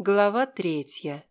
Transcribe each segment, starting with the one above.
Глава третья.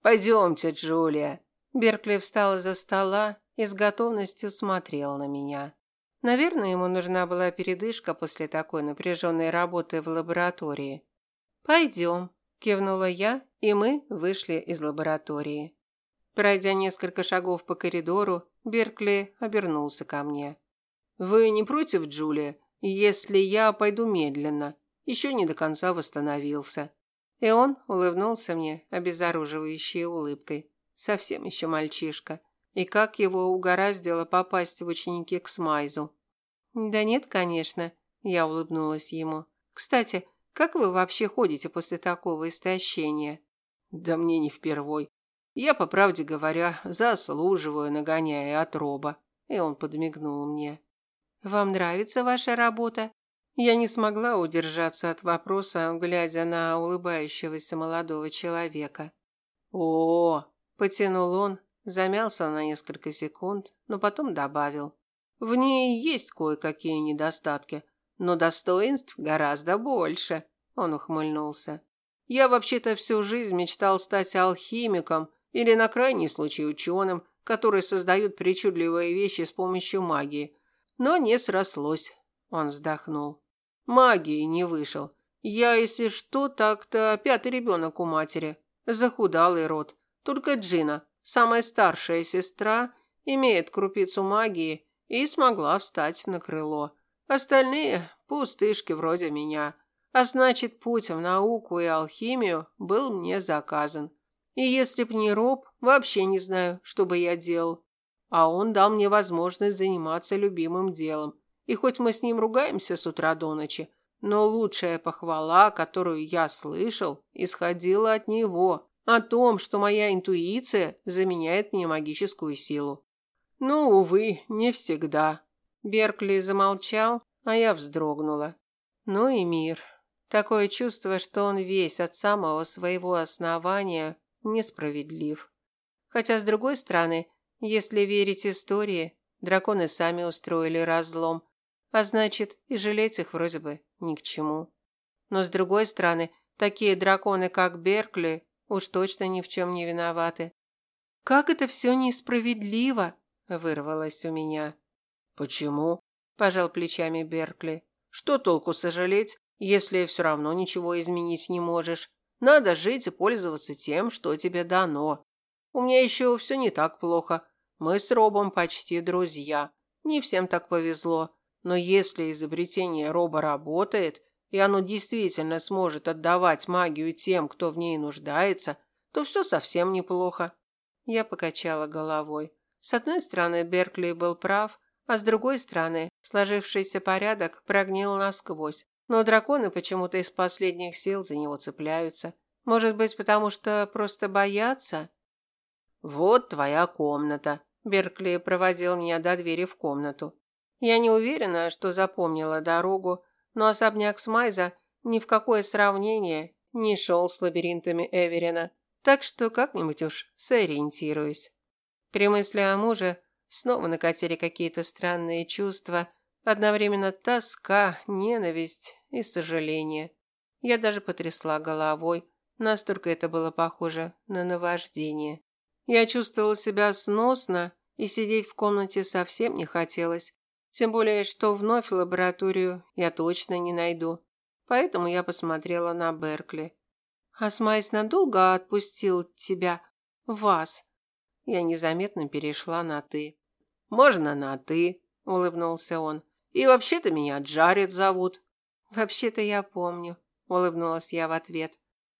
«Пойдемте, Джулия». Беркли встал из-за стола и с готовностью смотрел на меня. Наверное, ему нужна была передышка после такой напряженной работы в лаборатории. «Пойдем», – кивнула я, и мы вышли из лаборатории. Пройдя несколько шагов по коридору, Беркли обернулся ко мне. «Вы не против, Джулия, если я пойду медленно? Еще не до конца восстановился». И он улыбнулся мне обезоруживающей улыбкой. Совсем еще мальчишка. И как его угораздило попасть в ученики к Смайзу? Да нет, конечно, я улыбнулась ему. Кстати, как вы вообще ходите после такого истощения? Да мне не впервой. Я, по правде говоря, заслуживаю, нагоняя от роба. И он подмигнул мне. Вам нравится ваша работа? Я не смогла удержаться от вопроса, глядя на улыбающегося молодого человека. О, потянул он, замялся на несколько секунд, но потом добавил: В ней есть кое-какие недостатки, но достоинств гораздо больше. Он ухмыльнулся. Я вообще-то всю жизнь мечтал стать алхимиком или на крайний случай ученым, которые создают причудливые вещи с помощью магии. Но не срослось. Он вздохнул. Магии не вышел. Я, если что, так-то пятый ребенок у матери. Захудалый род. Только Джина, самая старшая сестра, имеет крупицу магии и смогла встать на крыло. Остальные – пустышки вроде меня. А значит, путь в науку и алхимию был мне заказан. И если б не Роб, вообще не знаю, что бы я делал. А он дал мне возможность заниматься любимым делом. И хоть мы с ним ругаемся с утра до ночи, но лучшая похвала, которую я слышал, исходила от него, о том, что моя интуиция заменяет мне магическую силу. Ну, увы, не всегда. Беркли замолчал, а я вздрогнула. Ну и мир. Такое чувство, что он весь от самого своего основания несправедлив. Хотя, с другой стороны, если верить истории, драконы сами устроили разлом, а значит, и жалеть их вроде бы ни к чему. Но с другой стороны, такие драконы, как Беркли, уж точно ни в чем не виноваты. Как это все несправедливо, вырвалось у меня. Почему? пожал плечами Беркли. Что толку сожалеть, если все равно ничего изменить не можешь? Надо жить и пользоваться тем, что тебе дано. У меня еще все не так плохо. Мы с Робом почти друзья. Не всем так повезло. Но если изобретение роба работает, и оно действительно сможет отдавать магию тем, кто в ней нуждается, то все совсем неплохо. Я покачала головой. С одной стороны, Беркли был прав, а с другой стороны, сложившийся порядок прогнил насквозь. Но драконы почему-то из последних сил за него цепляются. Может быть, потому что просто боятся? Вот твоя комната. Беркли проводил меня до двери в комнату. Я не уверена, что запомнила дорогу, но особняк Смайза ни в какое сравнение не шел с лабиринтами Эверина, так что как-нибудь уж сориентируюсь. При мысли о муже снова накатили какие-то странные чувства, одновременно тоска, ненависть и сожаление. Я даже потрясла головой, настолько это было похоже на наваждение. Я чувствовала себя сносно, и сидеть в комнате совсем не хотелось, тем более, что вновь лабораторию я точно не найду. Поэтому я посмотрела на Беркли. А Смайс надолго отпустил тебя, вас. Я незаметно перешла на ты. Можно на ты, улыбнулся он. И вообще-то меня Джаред зовут. Вообще-то я помню, улыбнулась я в ответ.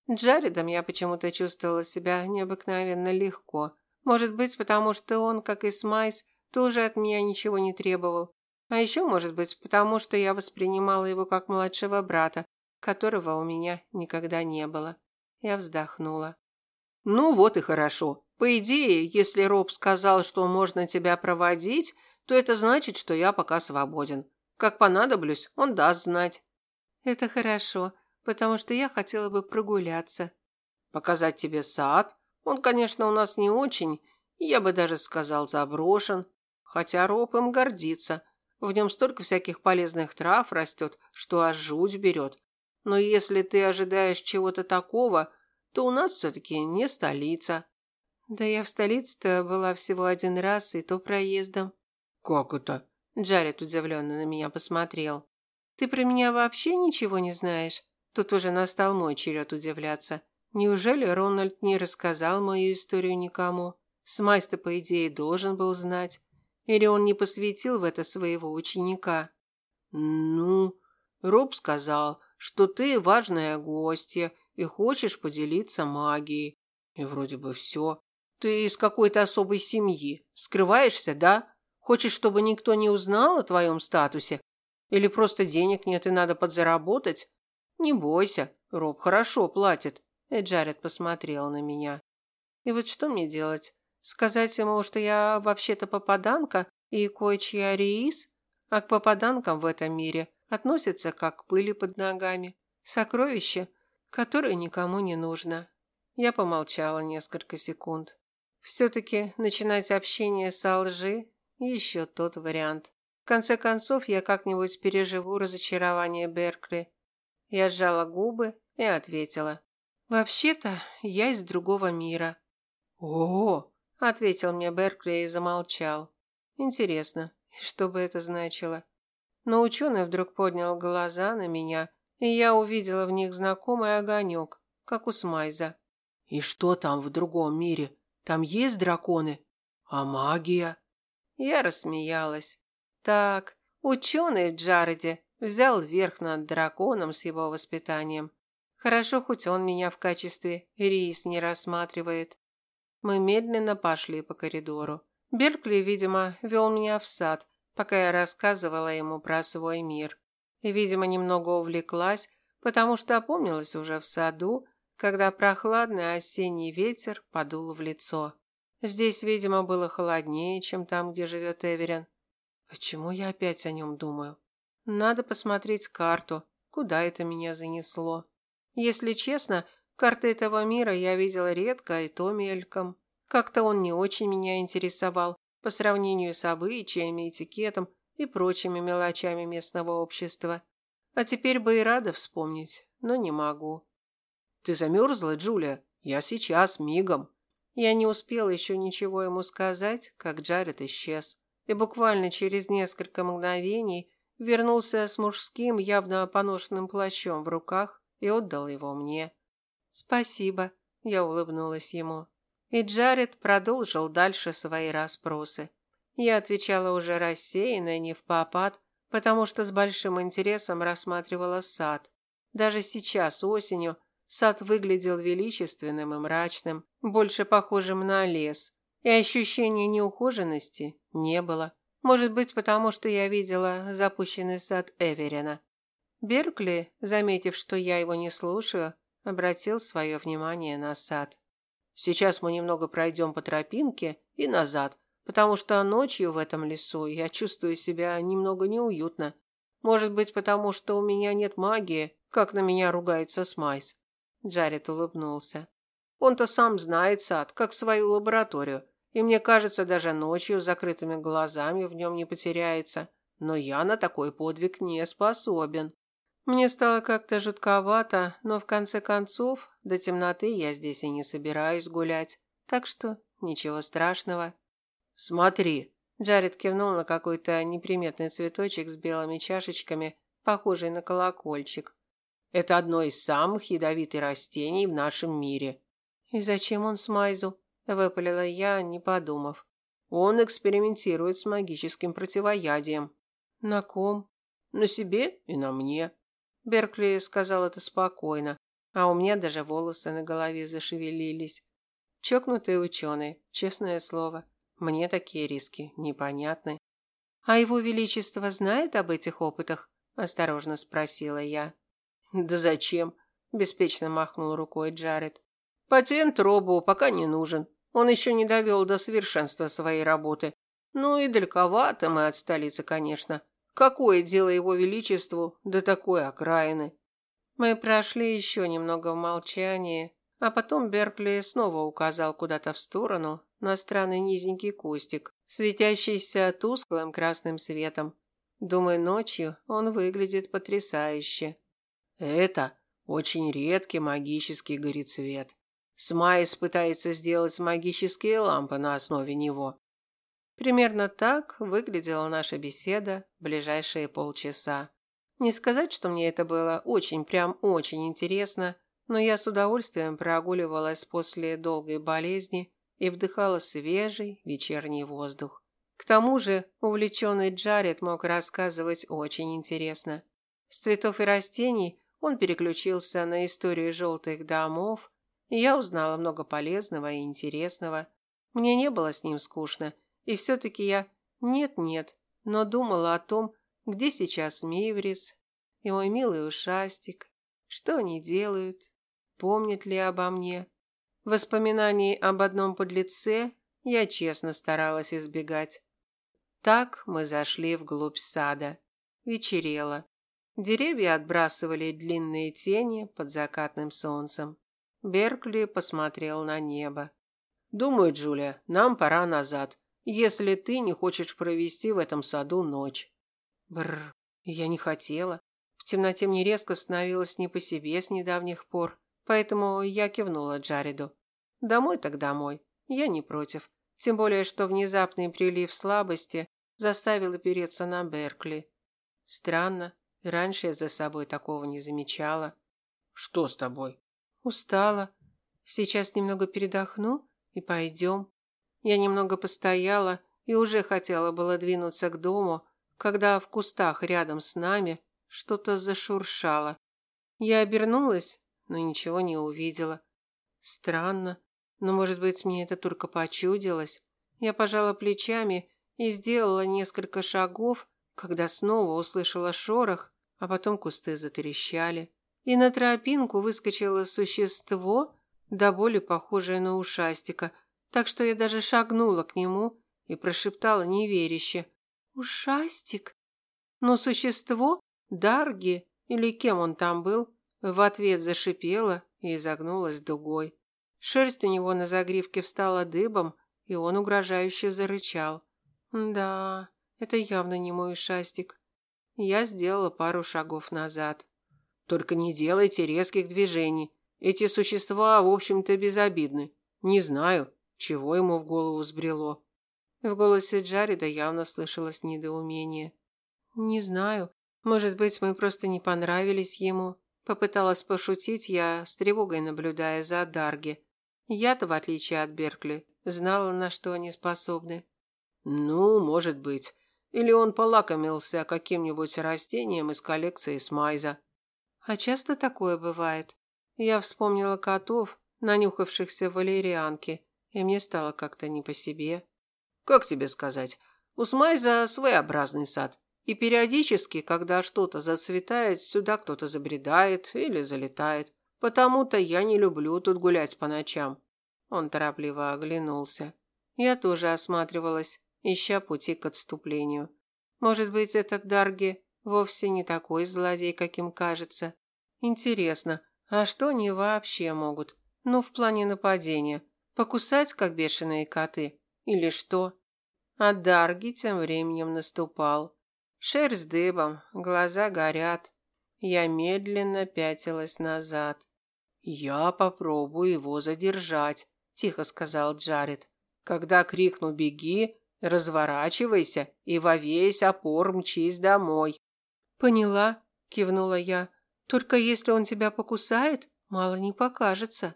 Джаредом я почему-то чувствовала себя необыкновенно легко. Может быть, потому что он, как и Смайс, тоже от меня ничего не требовал. А еще, может быть, потому что я воспринимала его как младшего брата, которого у меня никогда не было. Я вздохнула. Ну вот и хорошо. По идее, если Роб сказал, что можно тебя проводить, то это значит, что я пока свободен. Как понадоблюсь, он даст знать. Это хорошо, потому что я хотела бы прогуляться. Показать тебе сад? Он, конечно, у нас не очень, я бы даже сказал заброшен, хотя Роб им гордится. В нем столько всяких полезных трав растет, что аж жуть берет. Но если ты ожидаешь чего-то такого, то у нас все-таки не столица». «Да я в столице-то была всего один раз, и то проездом». «Как это?» Джаред удивленно на меня посмотрел. «Ты про меня вообще ничего не знаешь?» Тут уже настал мой черед удивляться. Неужели Рональд не рассказал мою историю никому? Смайс-то, по идее, должен был знать. Или он не посвятил в это своего ученика? Ну, Роб сказал, что ты важная гостья и хочешь поделиться магией. И вроде бы все. Ты из какой-то особой семьи. Скрываешься, да? Хочешь, чтобы никто не узнал о твоем статусе? Или просто денег нет и надо подзаработать? Не бойся, Роб хорошо платит. И Джаред посмотрел на меня. И вот что мне делать? Сказать ему, что я вообще-то попаданка и кое-чья реис? А к попаданкам в этом мире относятся как к пыли под ногами. Сокровище, которое никому не нужно. Я помолчала несколько секунд. Все-таки начинать общение со лжи – еще тот вариант. В конце концов, я как-нибудь переживу разочарование Беркли. Я сжала губы и ответила. «Вообще-то я из другого мира». «О!» – ответил мне Беркли и замолчал. «Интересно, что бы это значило?» Но ученый вдруг поднял глаза на меня, и я увидела в них знакомый огонек, как у Смайза. «И что там в другом мире? Там есть драконы? А магия?» Я рассмеялась. «Так, ученый в Джареде взял верх над драконом с его воспитанием. Хорошо, хоть он меня в качестве рейс не рассматривает. Мы медленно пошли по коридору. Беркли, видимо, вел меня в сад, пока я рассказывала ему про свой мир. И, видимо, немного увлеклась, потому что опомнилась уже в саду, когда прохладный осенний ветер подул в лицо. Здесь, видимо, было холоднее, чем там, где живет Эверин. Почему я опять о нем думаю? Надо посмотреть карту, куда это меня занесло. Если честно, карты этого мира я видела редко и то мельком. Как-то он не очень меня интересовал по сравнению с обычаями, этикетом и прочими мелочами местного общества. А теперь бы и рада вспомнить, но не могу. «Ты замерзла, Джулия? Я сейчас, мигом». Я не успела еще ничего ему сказать, как Джаред исчез. И буквально через несколько мгновений вернулся с мужским, явно поношенным плащом в руках и отдал его мне. «Спасибо», – я улыбнулась ему. И Джаред продолжил дальше свои расспросы. Я отвечала уже рассеянно и не в попад, потому что с большим интересом рассматривала сад. Даже сейчас, осенью, сад выглядел величественным и мрачным, больше похожим на лес, и ощущения неухоженности не было. Может быть, потому что я видела запущенный сад Эверина. Беркли, заметив, что я его не слушаю, обратил свое внимание на сад. «Сейчас мы немного пройдем по тропинке и назад, потому что ночью в этом лесу я чувствую себя немного неуютно. Может быть, потому что у меня нет магии, как на меня ругается Смайс». Джаред улыбнулся. «Он-то сам знает сад, как свою лабораторию, и мне кажется, даже ночью с закрытыми глазами в нем не потеряется. Но я на такой подвиг не способен. Мне стало как-то жутковато, но в конце концов до темноты я здесь и не собираюсь гулять. Так что ничего страшного. Смотри. Джаред кивнул на какой-то неприметный цветочек с белыми чашечками, похожий на колокольчик. Это одно из самых ядовитых растений в нашем мире. И зачем он Смайзу? Выпалила я, не подумав. Он экспериментирует с магическим противоядием. На ком? На себе и на мне. Беркли сказал это спокойно, а у меня даже волосы на голове зашевелились. Чокнутый ученый, честное слово. Мне такие риски непонятны. А его величество знает об этих опытах? осторожно спросила я. Да зачем? беспечно махнул рукой Джаред. Патент Робу пока не нужен. Он еще не довел до совершенства своей работы. Ну и далековато мы от столицы, конечно. Какое дело его величеству до такой окраины? Мы прошли еще немного в молчании, а потом Беркли снова указал куда-то в сторону на странный низенький кустик, светящийся тусклым красным светом. Думаю, ночью он выглядит потрясающе. Это очень редкий магический горецвет. Смайс пытается сделать магические лампы на основе него. Примерно так выглядела наша беседа ближайшие полчаса. Не сказать, что мне это было очень, прям очень интересно, но я с удовольствием прогуливалась после долгой болезни и вдыхала свежий вечерний воздух. К тому же увлеченный Джаред мог рассказывать очень интересно. С цветов и растений он переключился на историю желтых домов, и я узнала много полезного и интересного. Мне не было с ним скучно, и все-таки я нет-нет, но думала о том, где сейчас Миврис и мой милый ушастик, что они делают, помнят ли обо мне. Воспоминаний об одном подлеце я честно старалась избегать. Так мы зашли вглубь сада. Вечерело. Деревья отбрасывали длинные тени под закатным солнцем. Беркли посмотрел на небо. «Думаю, Джулия, нам пора назад, если ты не хочешь провести в этом саду ночь». Бррр, я не хотела. В темноте мне резко становилось не по себе с недавних пор, поэтому я кивнула Джареду. Домой так домой, я не против. Тем более, что внезапный прилив слабости заставил опереться на Беркли. Странно, раньше я за собой такого не замечала. Что с тобой? Устала. Сейчас немного передохну и пойдем. Я немного постояла и уже хотела было двинуться к дому, когда в кустах рядом с нами что-то зашуршало. Я обернулась, но ничего не увидела. Странно, но, может быть, мне это только почудилось. Я пожала плечами и сделала несколько шагов, когда снова услышала шорох, а потом кусты затрещали. И на тропинку выскочило существо, до боли похожее на ушастика, так что я даже шагнула к нему и прошептала неверяще. «Ушастик?» Но существо, Дарги, или кем он там был, в ответ зашипело и изогнулось дугой. Шерсть у него на загривке встала дыбом, и он угрожающе зарычал. Да, это явно не мой ушастик. Я сделала пару шагов назад. Только не делайте резких движений. Эти существа, в общем-то, безобидны. Не знаю, чего ему в голову взбрело. В голосе Джареда явно слышалось недоумение. Не знаю, может быть, мы просто не понравились ему. Попыталась пошутить я, с тревогой наблюдая за Дарги. Я-то, в отличие от Беркли, знала, на что они способны. Ну, может быть. Или он полакомился каким-нибудь растением из коллекции Смайза. А часто такое бывает. Я вспомнила котов, нанюхавшихся валерианки, и мне стало как-то не по себе. Как тебе сказать? У Смайза своеобразный сад. И периодически, когда что-то зацветает, сюда кто-то забредает или залетает. Потому-то я не люблю тут гулять по ночам. Он торопливо оглянулся. Я тоже осматривалась, ища пути к отступлению. Может быть, этот Дарги вовсе не такой злодей, каким кажется. Интересно, а что они вообще могут? Ну, в плане нападения. Покусать, как бешеные коты? Или что? А Дарги тем временем наступал. Шерсть дыбом, глаза горят. Я медленно пятилась назад. «Я попробую его задержать», – тихо сказал Джаред. «Когда крикну «беги», разворачивайся и во весь опор мчись домой». «Поняла», – кивнула я. «Только если он тебя покусает, мало не покажется».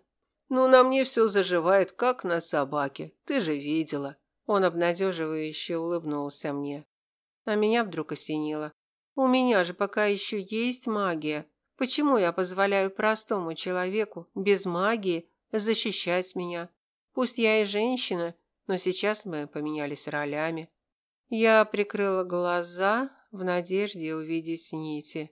«Ну, на мне все заживает, как на собаке. Ты же видела». Он обнадеживающе улыбнулся мне. А меня вдруг осенило. «У меня же пока еще есть магия. Почему я позволяю простому человеку без магии защищать меня? Пусть я и женщина, но сейчас мы поменялись ролями». Я прикрыла глаза в надежде увидеть нити.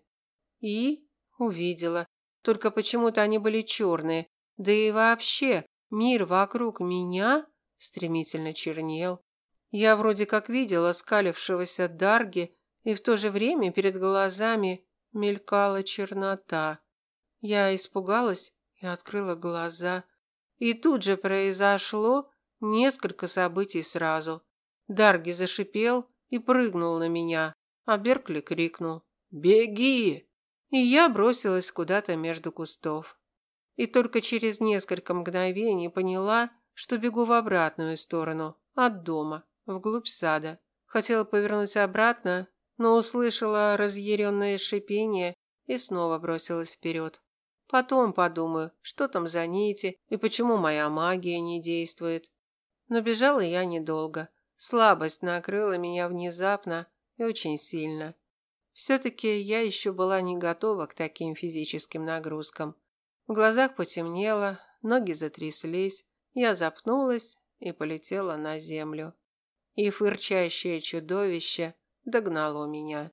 И увидела. Только почему-то они были черные. Да и вообще, мир вокруг меня стремительно чернел. Я вроде как видела скалившегося Дарги, и в то же время перед глазами мелькала чернота. Я испугалась и открыла глаза. И тут же произошло несколько событий сразу. Дарги зашипел и прыгнул на меня, а Беркли крикнул «Беги!» И я бросилась куда-то между кустов. И только через несколько мгновений поняла, что бегу в обратную сторону, от дома, вглубь сада. Хотела повернуть обратно, но услышала разъяренное шипение и снова бросилась вперед. Потом подумаю, что там за нити и почему моя магия не действует. Но бежала я недолго. Слабость накрыла меня внезапно и очень сильно. Все-таки я еще была не готова к таким физическим нагрузкам. В глазах потемнело, ноги затряслись, я запнулась и полетела на землю. И фырчащее чудовище догнало меня.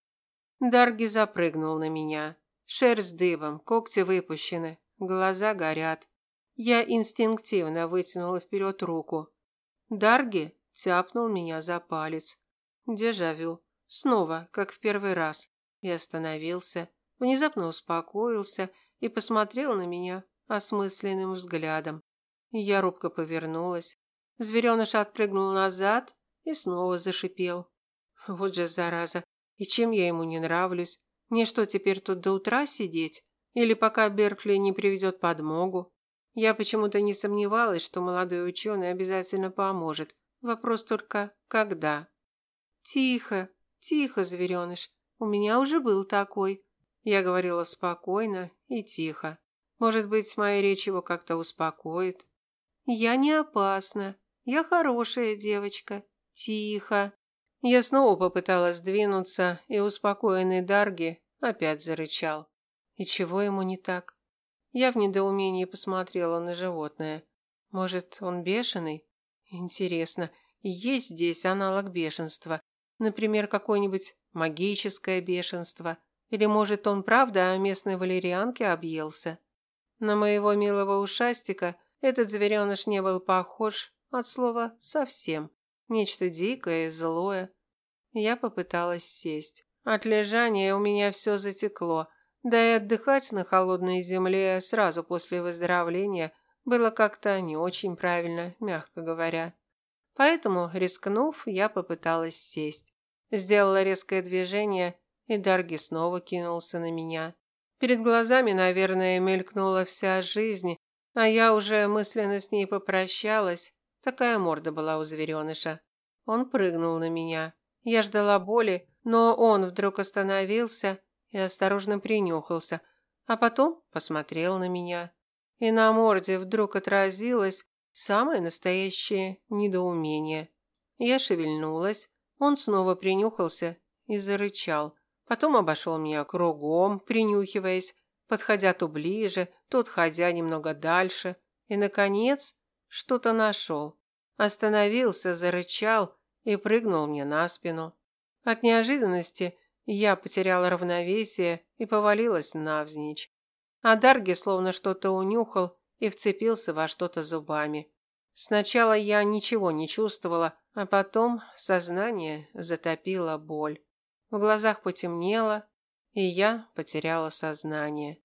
Дарги запрыгнул на меня. Шерсть дыбом, когти выпущены, глаза горят. Я инстинктивно вытянула вперед руку. Дарги тяпнул меня за палец. Дежавю. Снова, как в первый раз. И остановился, внезапно успокоился и посмотрел на меня осмысленным взглядом. Я робко повернулась. Звереныш отпрыгнул назад и снова зашипел. Вот же зараза. И чем я ему не нравлюсь? Мне что, теперь тут до утра сидеть? Или пока Беркли не приведет подмогу? Я почему-то не сомневалась, что молодой ученый обязательно поможет. Вопрос только, когда? Тихо, тихо, звереныш. У меня уже был такой. Я говорила спокойно и тихо. Может быть, моя речь его как-то успокоит. Я не опасна. Я хорошая девочка. Тихо. Я снова попыталась двинуться, и успокоенный Дарги опять зарычал. И чего ему не так? Я в недоумении посмотрела на животное. Может, он бешеный? Интересно, есть здесь аналог бешенства? Например, какое-нибудь магическое бешенство? Или, может, он правда о местной валерьянке объелся? На моего милого ушастика этот звереныш не был похож от слова «совсем». Нечто дикое и злое. Я попыталась сесть. От лежания у меня все затекло, да и отдыхать на холодной земле сразу после выздоровления было как-то не очень правильно, мягко говоря. Поэтому, рискнув, я попыталась сесть. Сделала резкое движение, и Дарги снова кинулся на меня. Перед глазами, наверное, мелькнула вся жизнь, а я уже мысленно с ней попрощалась. Такая морда была у звереныша. Он прыгнул на меня. Я ждала боли, но он вдруг остановился и осторожно принюхался, а потом посмотрел на меня. И на морде вдруг отразилось самое настоящее недоумение. Я шевельнулась, он снова принюхался и зарычал. Потом обошел меня кругом, принюхиваясь, подходя то ближе, то отходя немного дальше, и, наконец, что-то нашел. Остановился, зарычал и прыгнул мне на спину. От неожиданности я потеряла равновесие и повалилась навзничь. А Дарги словно что-то унюхал и вцепился во что-то зубами. Сначала я ничего не чувствовала, а потом сознание затопило боль. В глазах потемнело, и я потеряла сознание.